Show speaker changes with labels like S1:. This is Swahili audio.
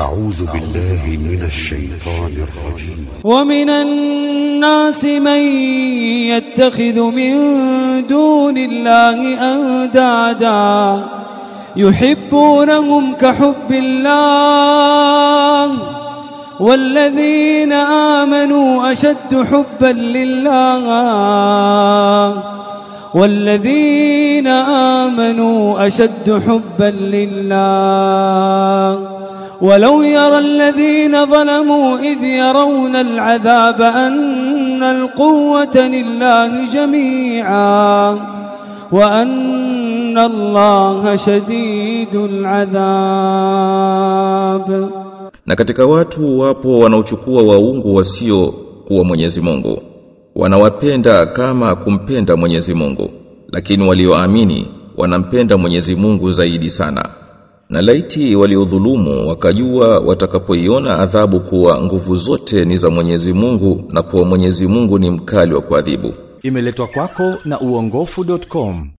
S1: أعوذ بالله من الشيطان الرجيم.
S2: ومن الناس من يتخذ من دون الله أندادا يحبونهم كحب الله والذين آمنوا أشد حبا لله والذين آمنوا أشد حبا لله ولو يرى الذين ظلموا إذ يرون العذاب أن القوة لله جميعا وأن الله شديد العذاب
S3: Na katika watu wapo wanaochukua waungu wasio kuwa Mwenyezi Mungu. Wanawapenda kama kumpenda Mwenyezi Mungu, lakini walioamini wanampenda Mwenyezi Mungu zaidi sana. Na laiti waliodhulumu wakajua watakapoiona adhabu kuwa nguvu zote ni za Mwenyezi Mungu na kuwa Mwenyezi Mungu ni mkali wa kuadhibu.
S4: Imeletwa kwako na uongofu.com.